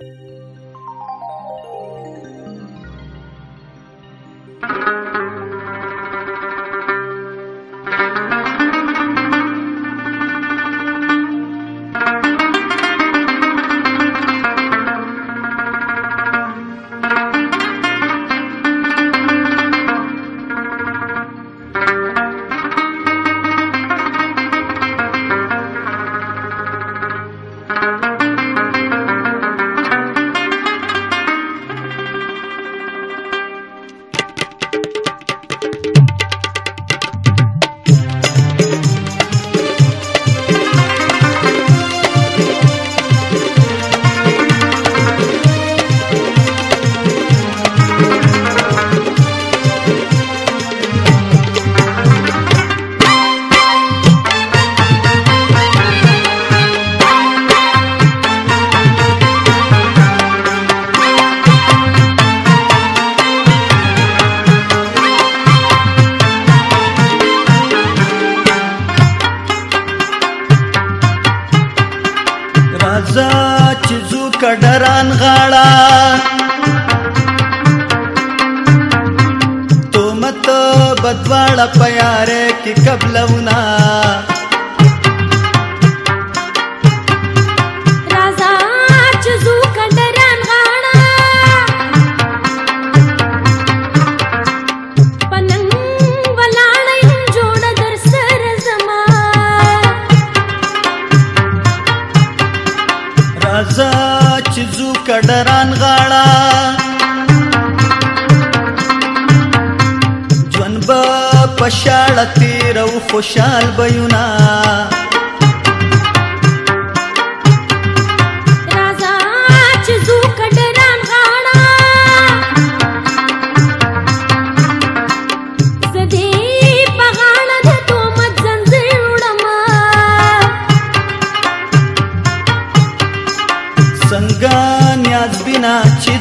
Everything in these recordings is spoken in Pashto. thank you तो मत बदवाळा पयारे की कबलवना ډران غاړه ژوند په شاړه تیر او خوشحال بېونه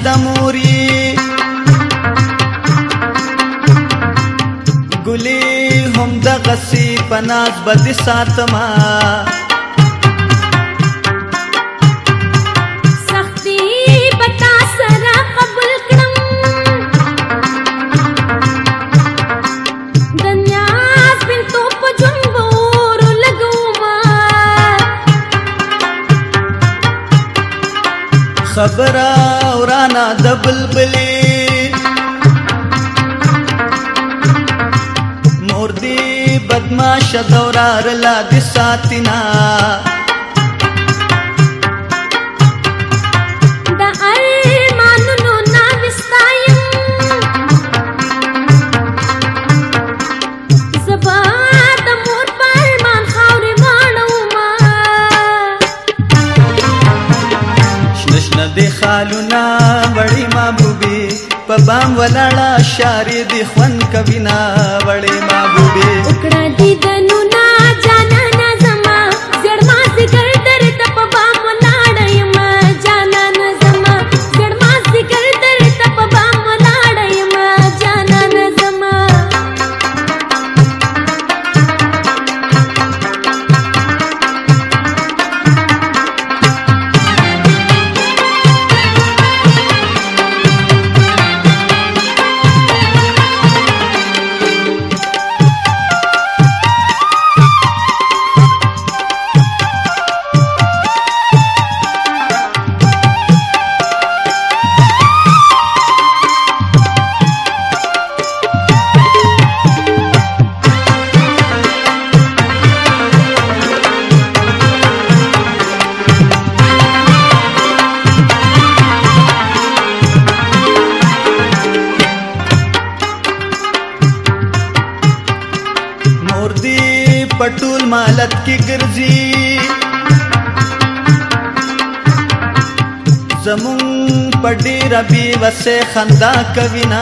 د موري ګلي هم د غسي پناز بد ساتما سختي پتا سره قبول کړم دنیا بن تو پجن ور لګو ما خبره د بلبلې نور دی بدمعاش دورار لا دي ساتنا ولاړه شارې دی خوند کوي نا وړې ما بوډې وکړه دی پٹول مالت کی گرجی زمون پڑی ربی وسے خندہ کبینا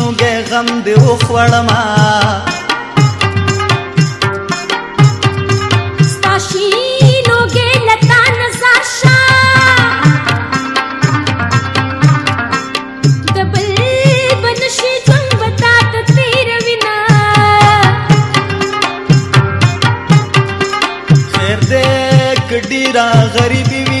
غم دی او خړما ډیره غریبي وي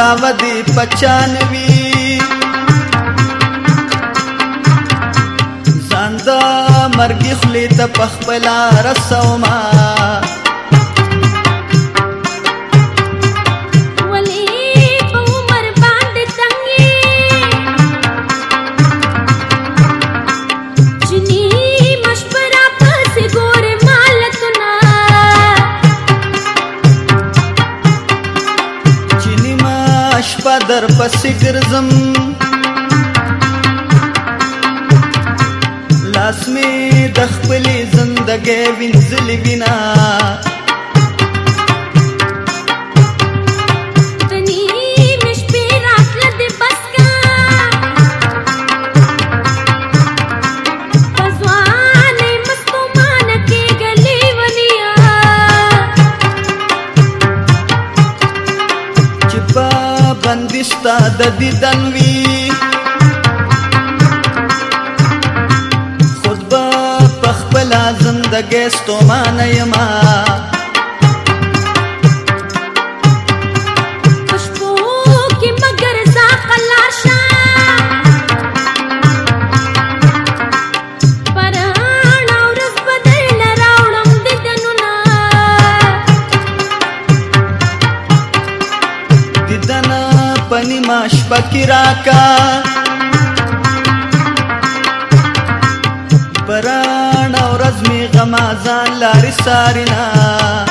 دعوت پچانوي زنده مرګ خلی ته پخپلا رسومه در پس ګرځم لاس می د خپلې زندګۍ وینځلې بنا دیدن وی خود به پخپل زندګي ستومانه یما نسبت کی راکا بران او رزمی غمازان لاری سارینا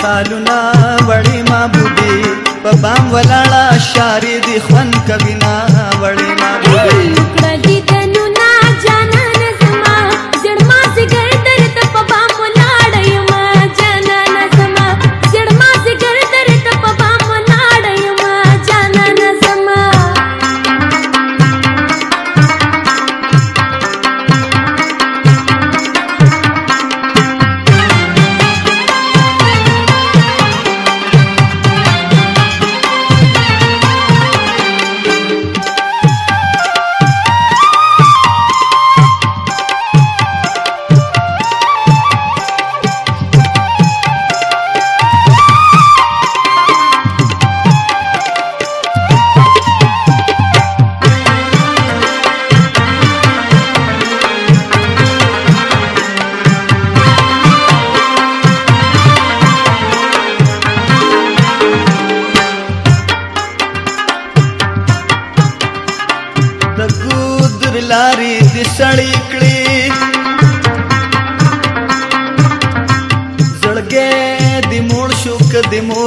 خالونه وړي معبودي په بام ولاړه شارې دي خوند کوي نه وړي معبودي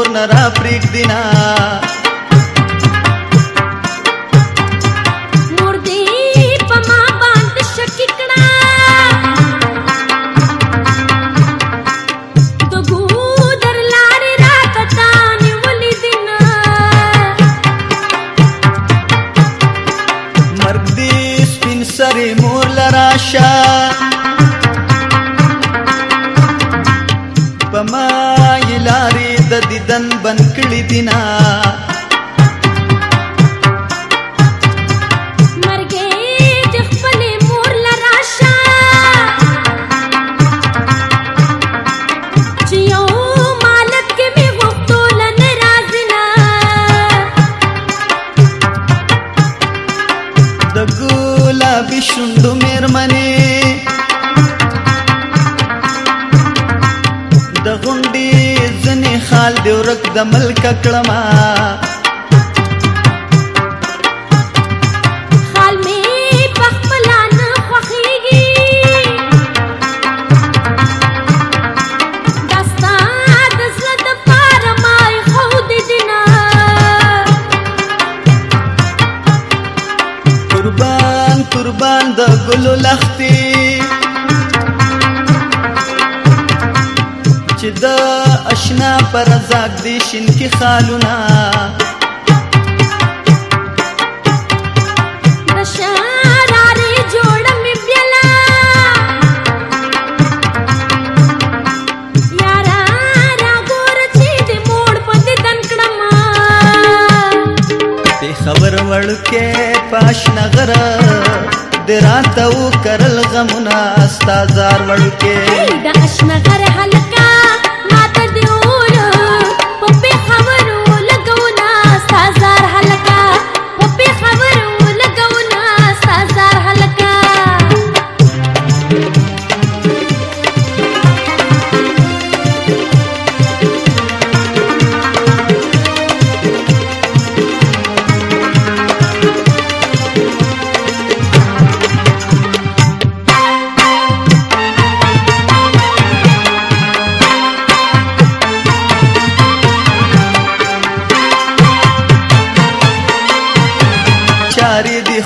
کور نه را پریږدینا ಕಿಟನ್ ಬಂದ್ ಕಿಳಿದಿನ د ګلابي شوندو مېرمنې مال دی ورک د ملک کړما خال می پخپلان خوخیږي دستا د زړه د پاره ما خو دې دینا قربان قربان د ګلو لختي پر زاګ دي شین کی خالونه خبر وړکه پاشنه غره دراتو کرل غمونه استازار وړکه د اشنه غره حلقه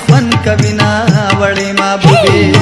خوند کوي نا وړې ما بوبي